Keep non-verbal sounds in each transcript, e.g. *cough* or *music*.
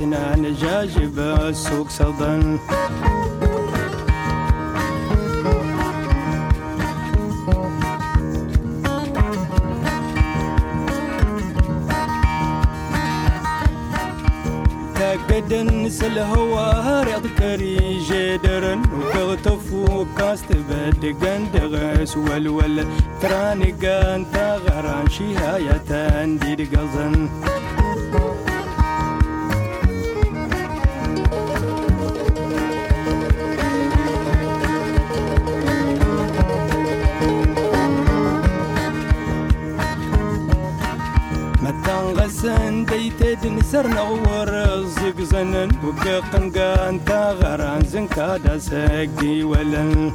سنان جاجب سوق صدن. ديتد نسرنا ورزق زنن وقاقن تا غران زنكا دا ساقي ولن.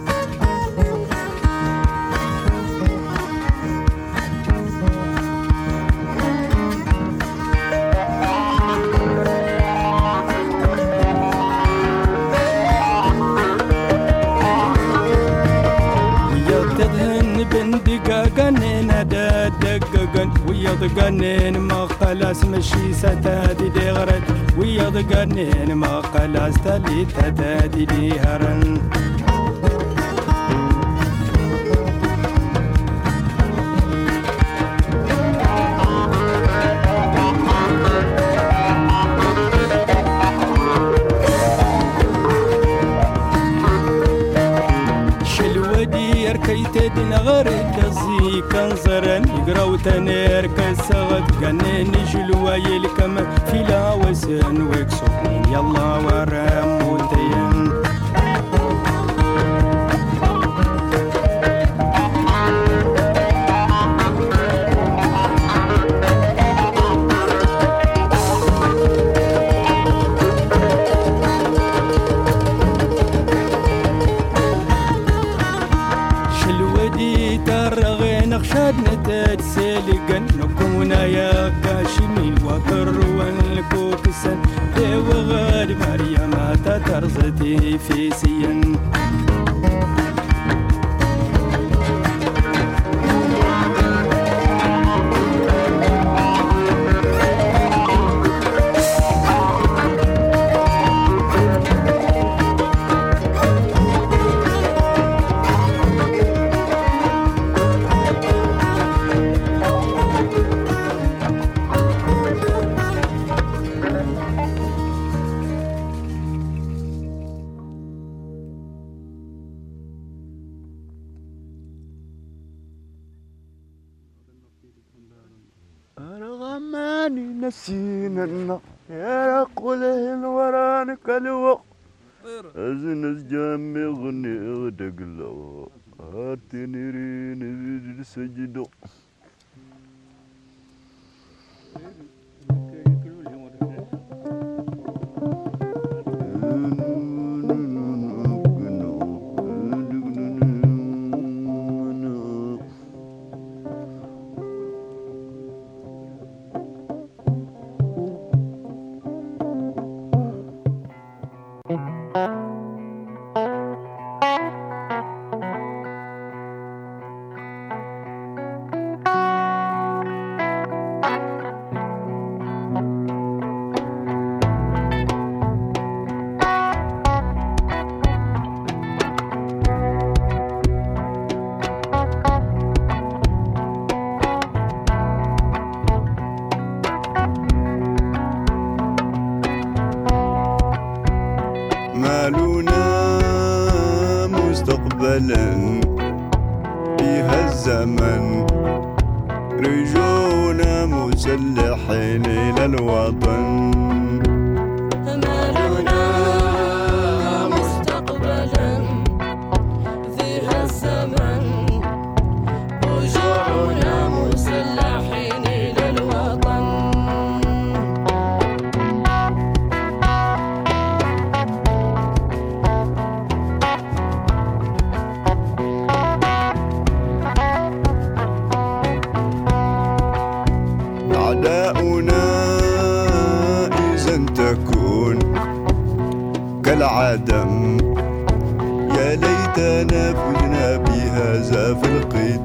ضقنين ما خلاص مشي ستادي دي غرد. ويا ضقنين ما خلاص تلي تدادي دي هرن. كيتدن غرد. زي كنزرن يقراو تنير كسغت قنين جلوا يلكم في لا وسن ويكسوكين يلا difícil. يجعلنا مستقبلا فيها الزمن. رجونا مسلحين إلى الوطن. العدم يا ليتنا فزنا بهذا في القدم.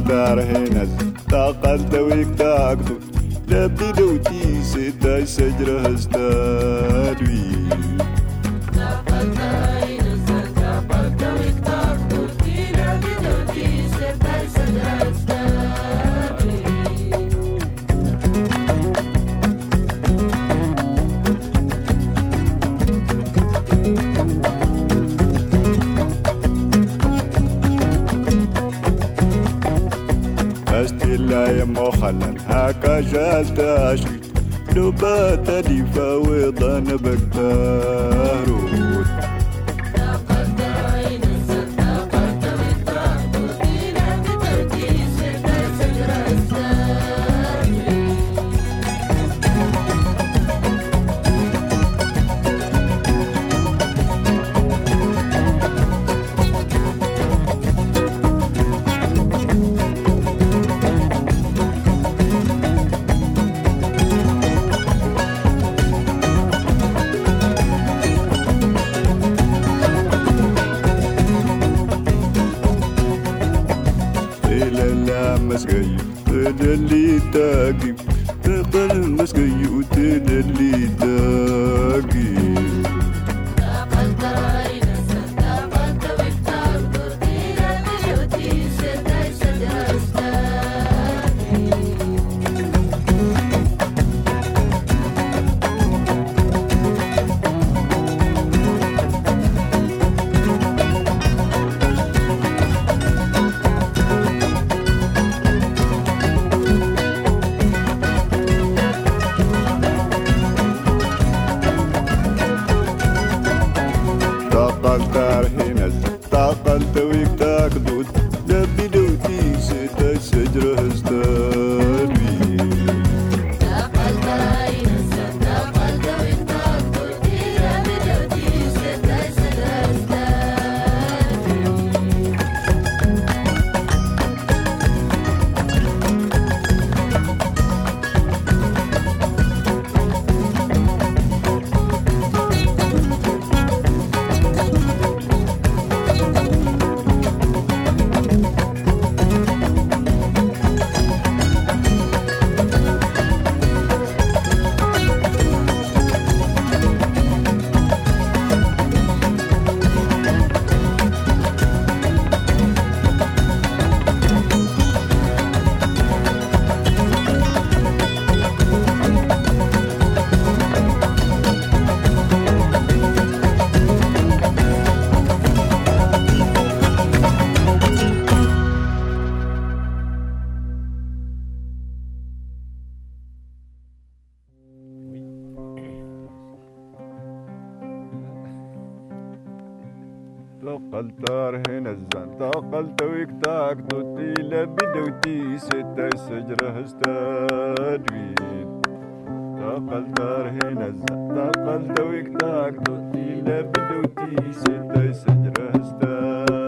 تقدر هنا. تقدر ويك تاكدو لبدي دوتي سيدا سجرة هستادوي استلا مسقي تدلي تاقي تقل مسقي وتدلي تاقي تقلتار هنا الزن تقلت ويكتاك دوتي لبدوتي ستة سجرة هستادوين تقلتار هنا الزن تقلت ويكتاك دوتي لبدوتي ستة سجرة هستادوين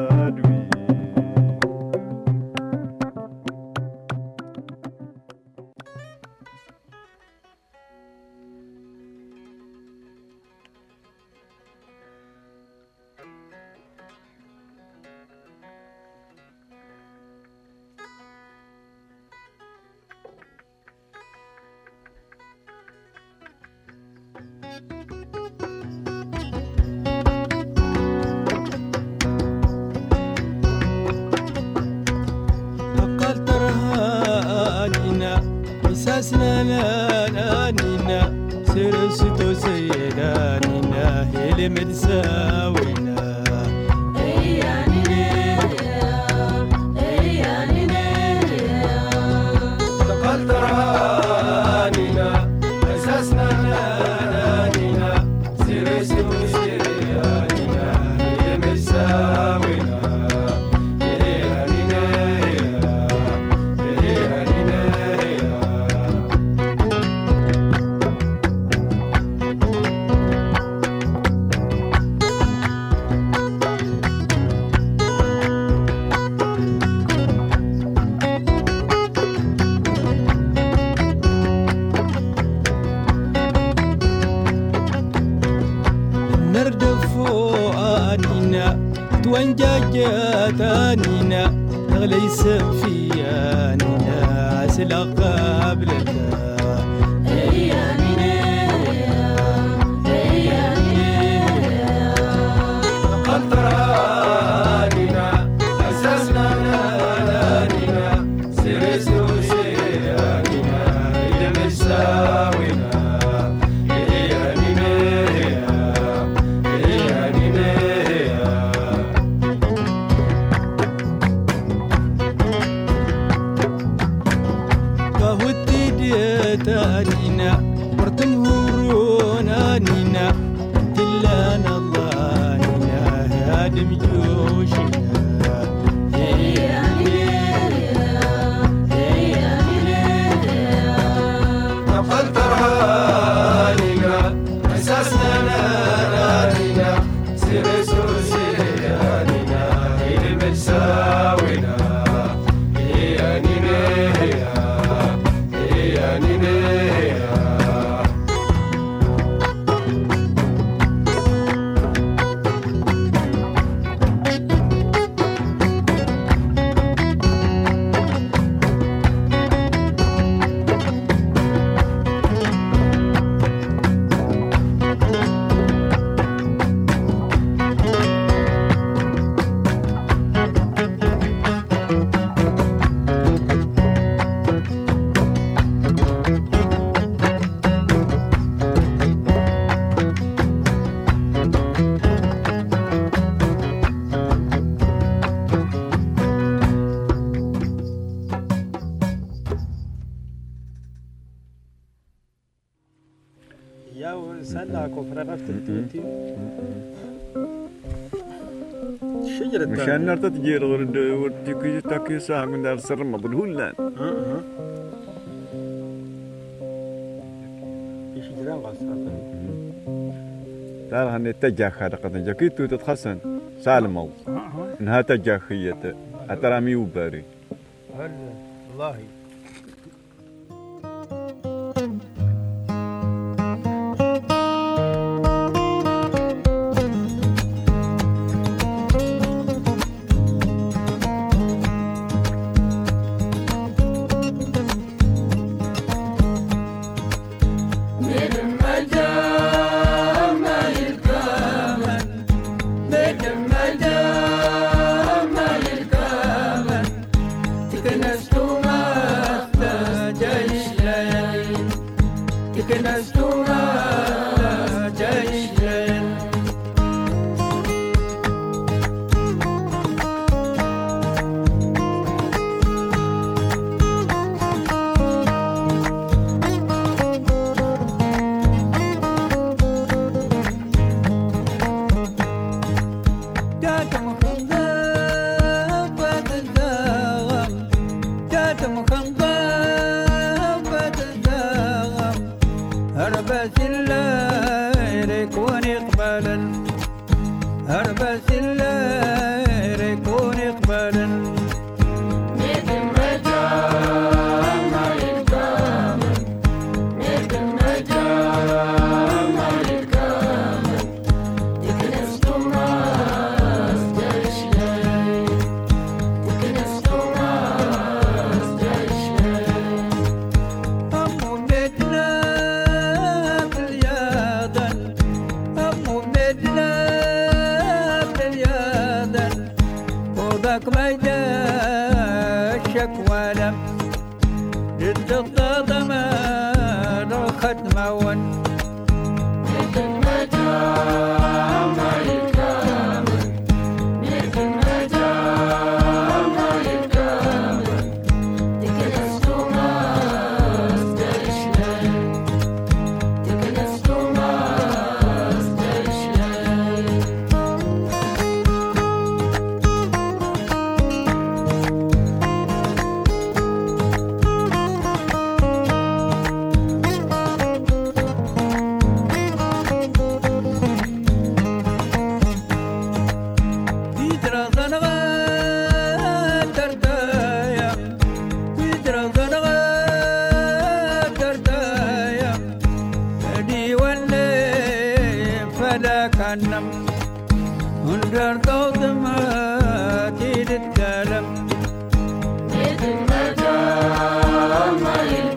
توانجاجات آنينا نغلي سفيانينا سلا مشان نرتد جير ورد ورد كي تاكي ساعة من دار سر مضل هولان ترى هن تجاك هذا؟ قد جاكيتو تتخسن سالم الله إنها تجاخية اترامي وباري والله. كنم هندر دوت ما تيد الدلم يد النجاة ما يلم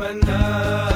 banana.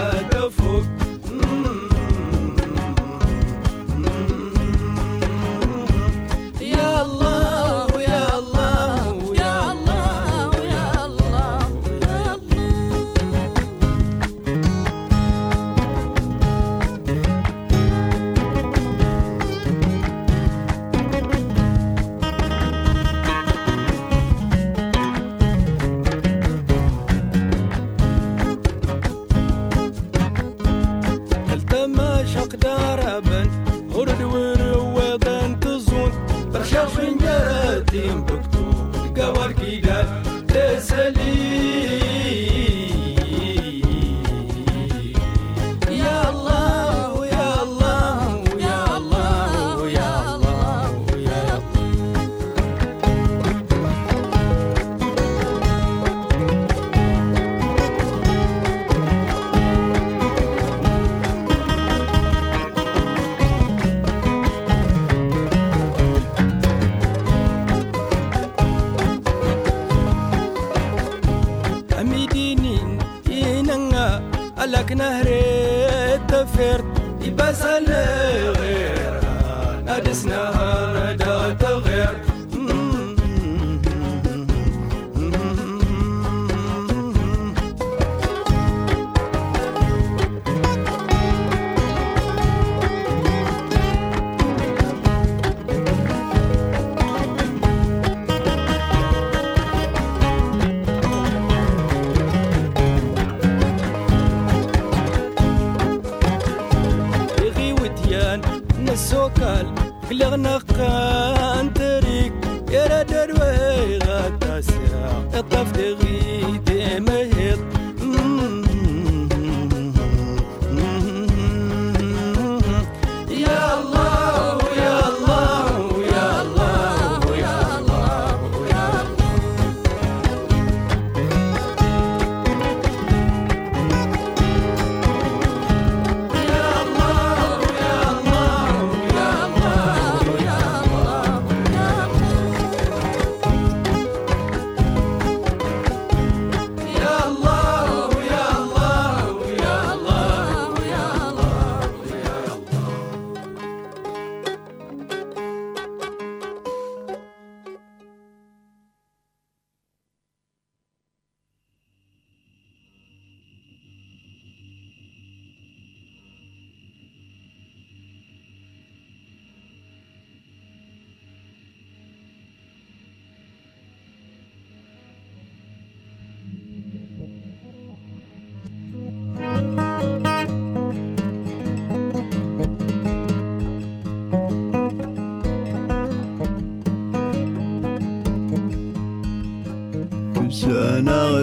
لغنق انتريك يا رادر وي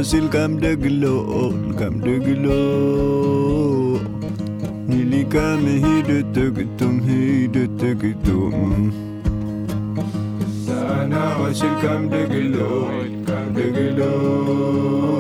Asil kam deglo, kam deglo. Nili kam hidetegitum, hidetegitum. Sana asil kam deglo, kam deglo.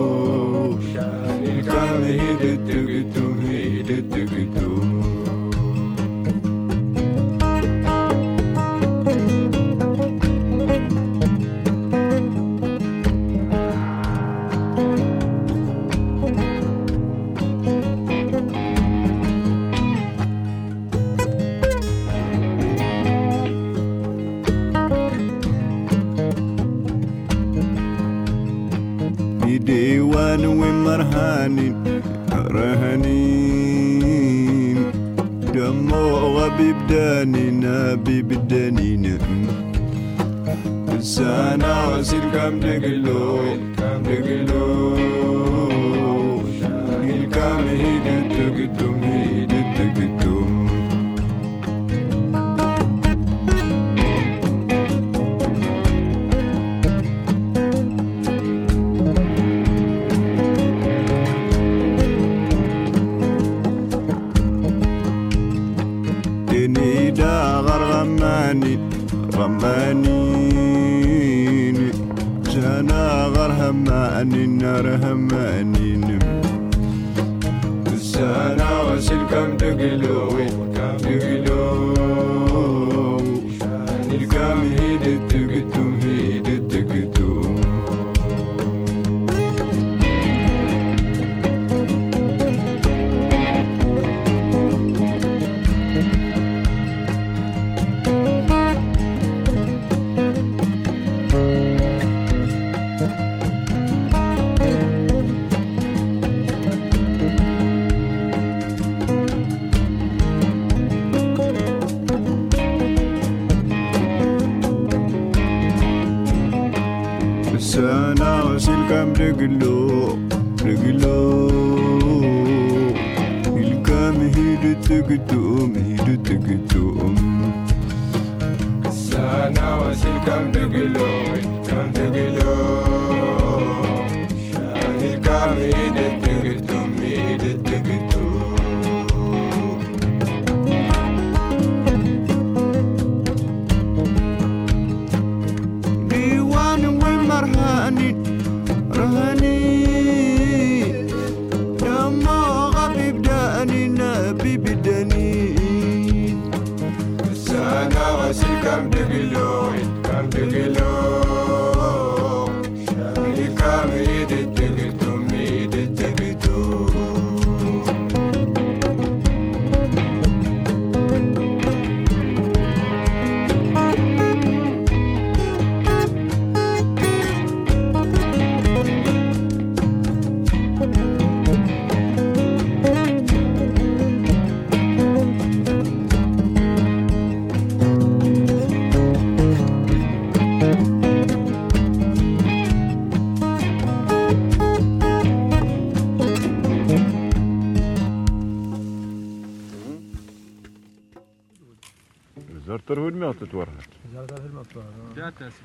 after.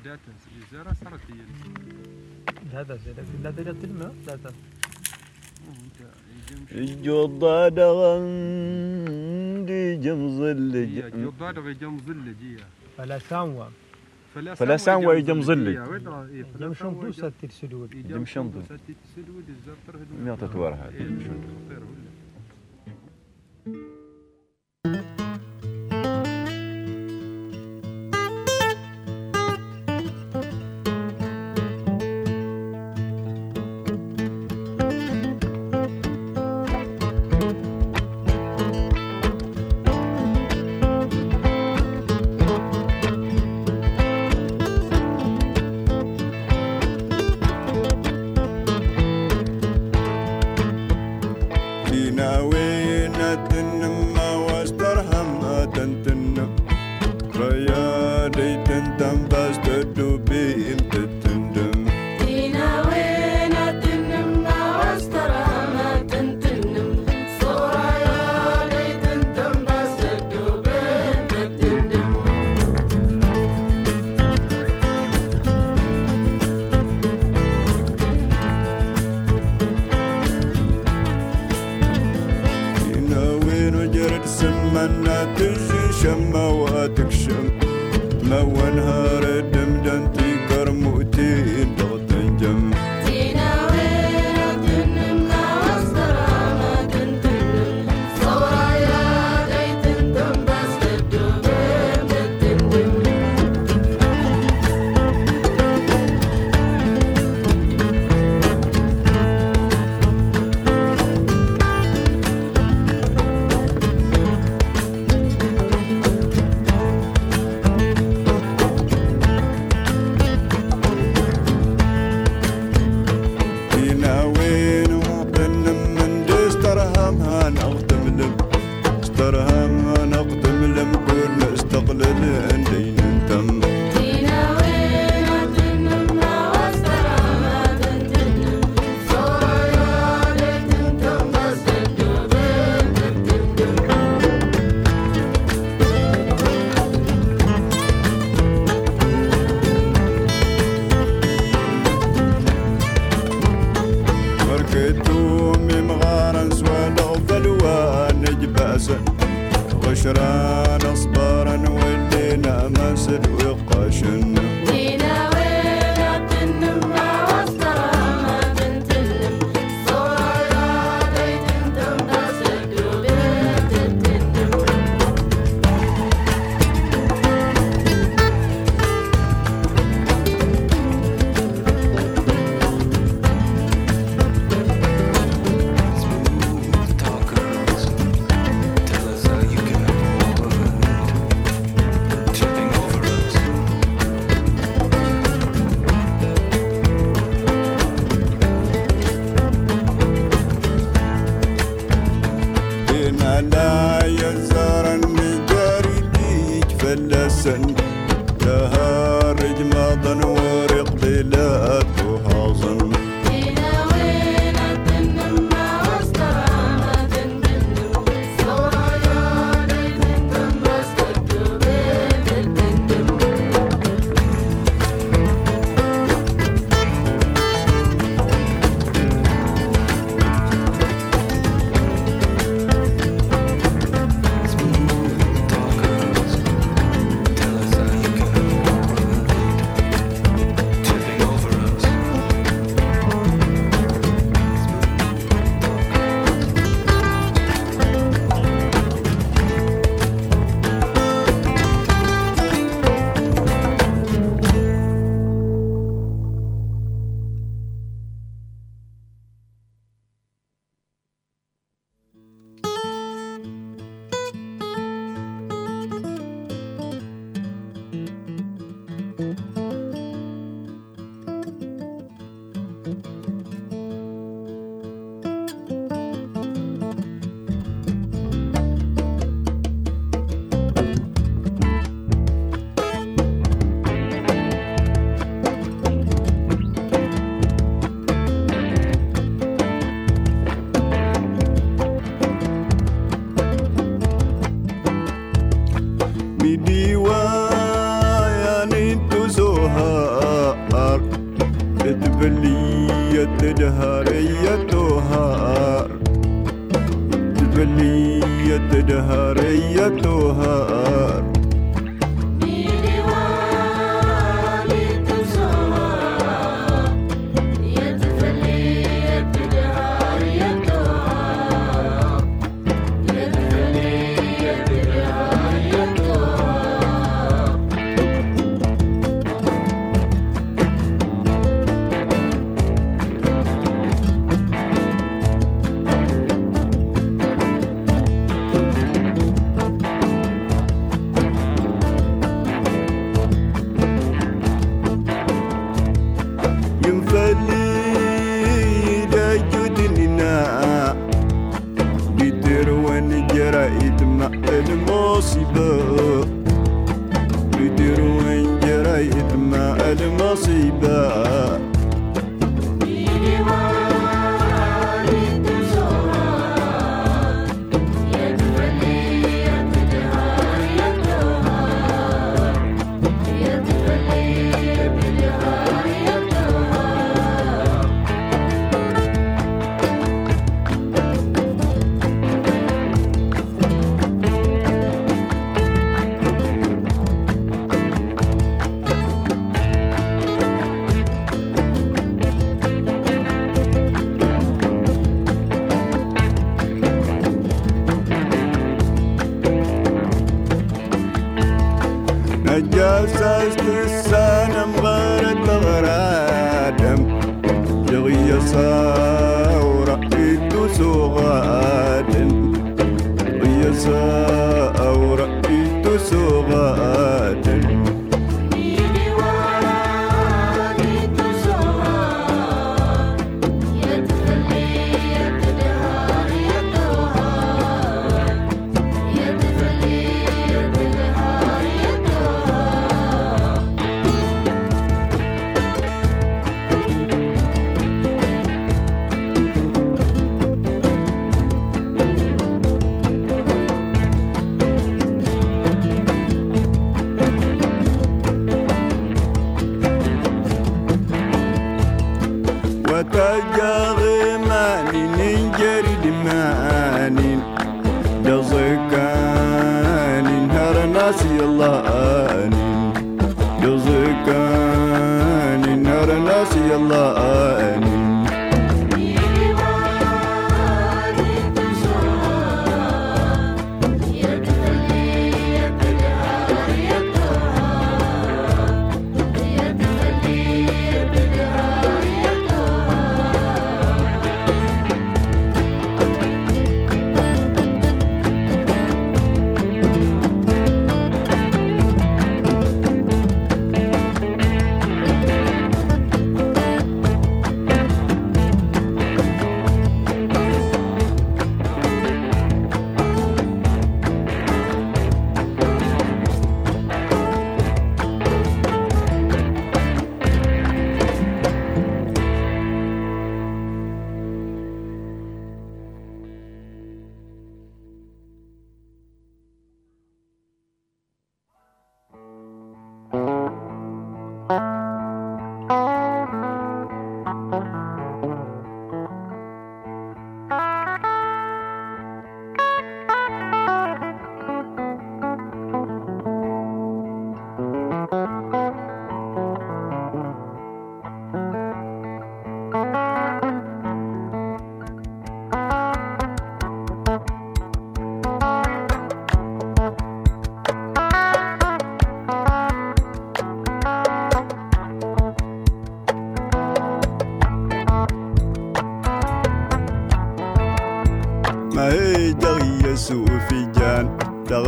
داتنس جزيرة سردية لا ذات لكن لا ذات الماء لا ذات جوضا دغندي جم ظلج جوضا دغي جم ظلج فلا سانوا فلا سانوا يجم ظلج يجم شنطو ساتي السدود يجم شنطو ساتي السدود الزرطر هدو ميغطة ورها يجم شنطو the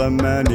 man.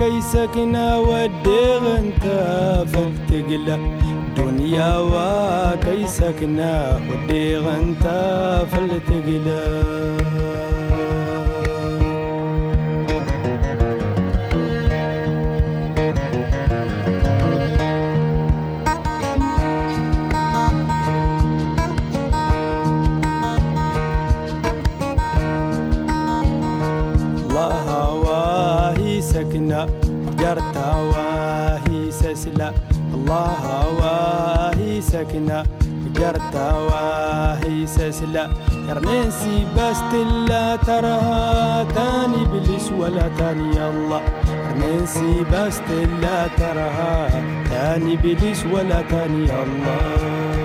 كيسك وديغ انت فكتقلا دنيا وكيسك وديغ انت فلتقلا ساكنة جرتا واهي ساسلة يرنسي باستلا تراها تاني بليس ولا تاني الله. يرنسي باستلا تراها تاني بليس ولا تاني الله.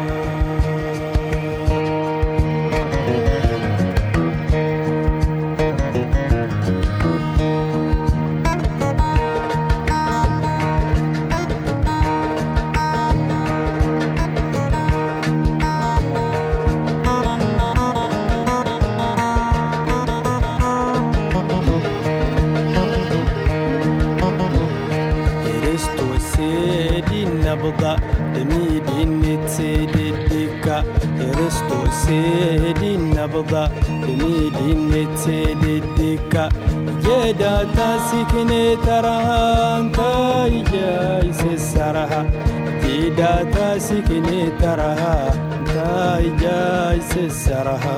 yavuga imiri ndetse dedeka ye data sikine tarahanta ijya isesaraha ye data sikine tarahanta ijya isesaraha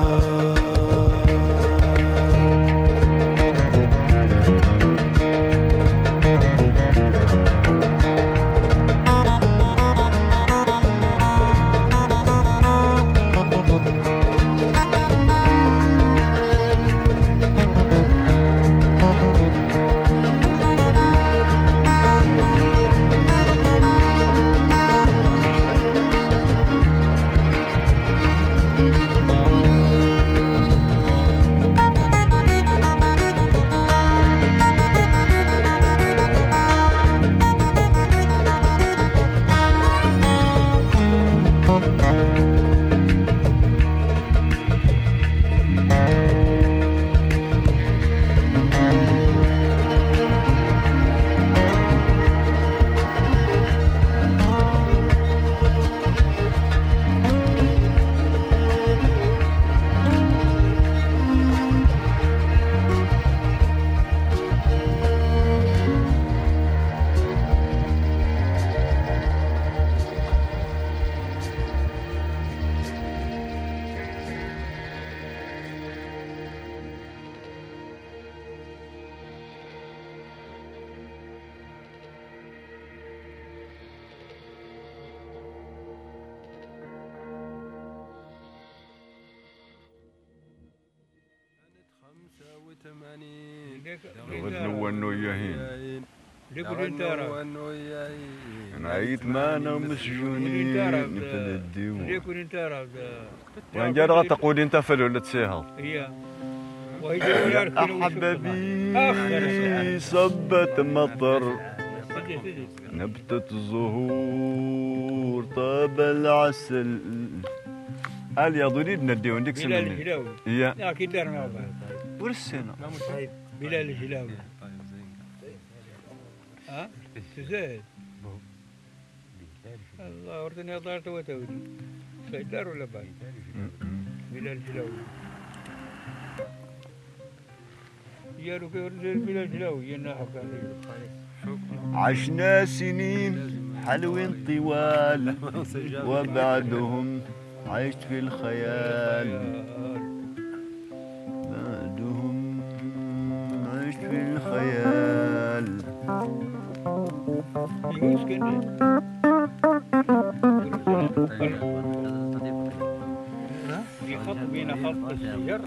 ونو ياهين ليكو أنت معنا وين جا فلولة سيها أحبابي صبت مطر. نبتة زهور طاب العسل. قال يا ضري بندي وندك بلال سمني الهلاوي يا. أكيد دارنا ورسينا بلال الهلاوي. ها؟ تزايد الله ورثني ضارت وتودي سيدار ولا باي بلال الهلاوي. يا لو كان بلال الهلاوي؟ عشنا سنين حلوين طوال *laughs* وبعدهم عشت في الخيال. في الخيال يجوز كان في خط بين خط الشجر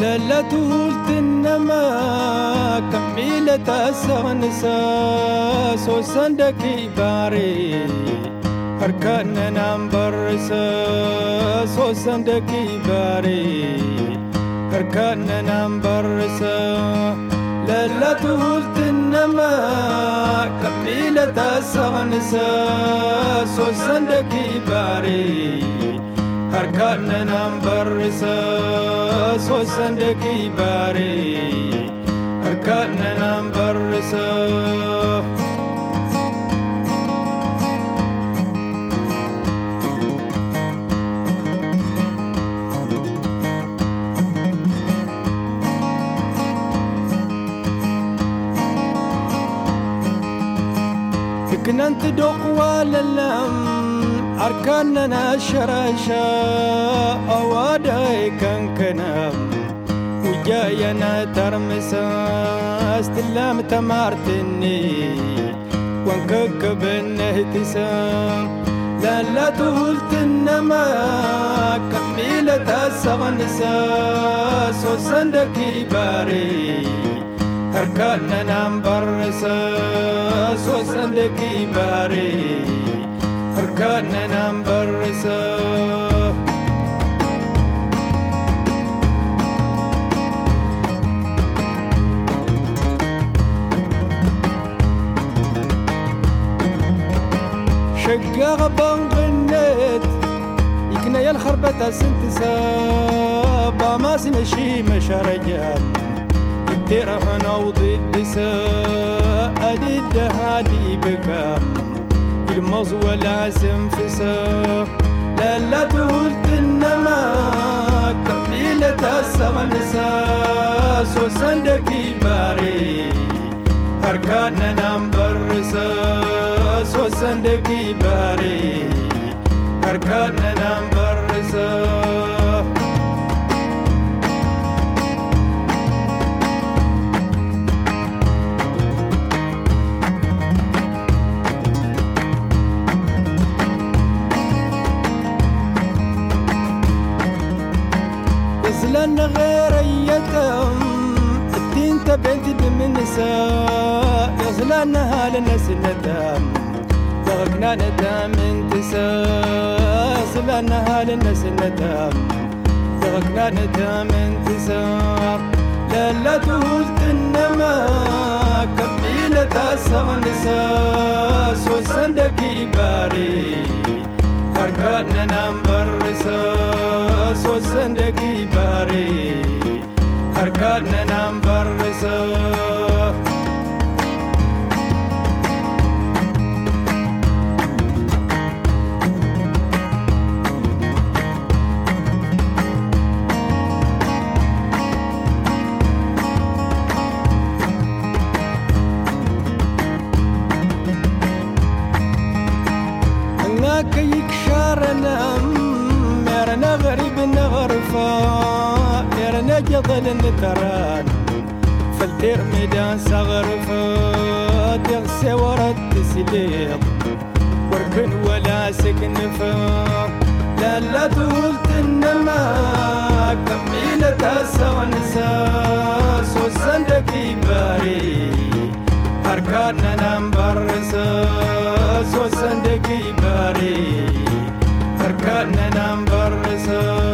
لا تقولت إنما كميلة السغنسا سوسندكي باري أركاننا مبرسا سوسندكي باري أركاننا مبرسا لا لا تقولت انما كميلة السغنسا سوسندكي باري harkaanana barrisa harkaan sharaasha awwaadhaa kan kanaaf guyyaayana tarmisaas tilaamta maartinni waan kakkabanne hittisa laallatu hultinama kan miila taasafannisa soosandakii baaree harkaan nanaan barrisa soosandakii baaree. كنا نمبرسه شقاغ يكنا يا الخربة سنت سابا ماسي مشي مشارجات يدير وضد سا أدي بكام المزوى لازم فسا لا لا تقول إنما قبيلة السمن ساس وسندكي باري هركانا نمبر ساس وسندكي باري هركانا نمبر ساس يزلن غير يتم الدين تبعد بمن نساء يزلن هالناس ندم. يغكنا ندم انتسا يزلن هالناس ندم. يغكنا ندم انتسا لا لا تقول إنما قبيلة السمن نساس وسندكي باري wargaadna naan barrisa soossan dhagii baaree harkaadna naan barrisa. يكشارنا مرنا غريب نغرفا يرنا جضل نتران فالتير ميدان سغرفا تغسي ورد تسليط وركن ولا سكن لا لا تقول انما كميلة السوى نساس وسندكي باري. harkana nambar risa so We're cutting a number reserve.